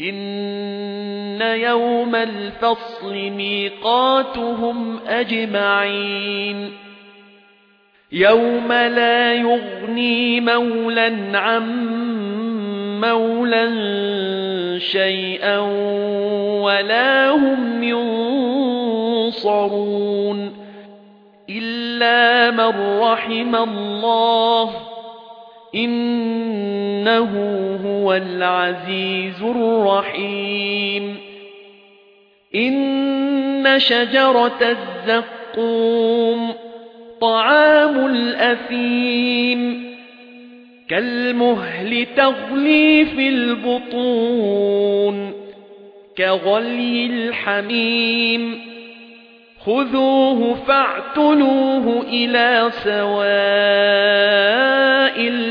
إن يوم الفصل ميقاتهم أجمعين يوم لا يغني مولا عن مولا شيئا ولا هم ينصرون إلا من رحم الله إنه هو العزيز الرحيم. إن شجرة الزقوم طعام الأثيم كالمهل تغلي في البطون كغلي الحميم. خذوه فاعتلوه إلى سواء.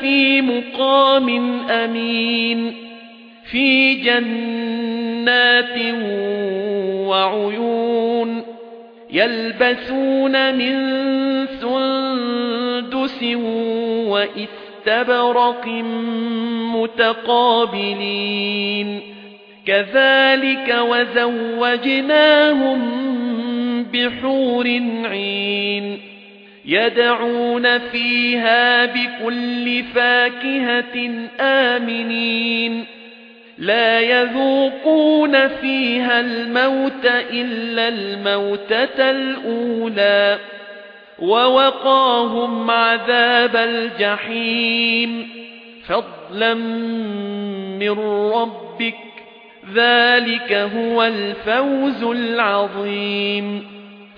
في مقام أمين في جنات وعيون يلبسون من سندس وإستبرق متقابلين كذلك وزوجناهم بحور عين يدعون فيها بكل فاكهة آمنين. لا يذوقون فيها الموت إلا الموتة الأولى ووقاهم عذاب الجحيم. فضلا من ربك ذلك هو الفوز العظيم.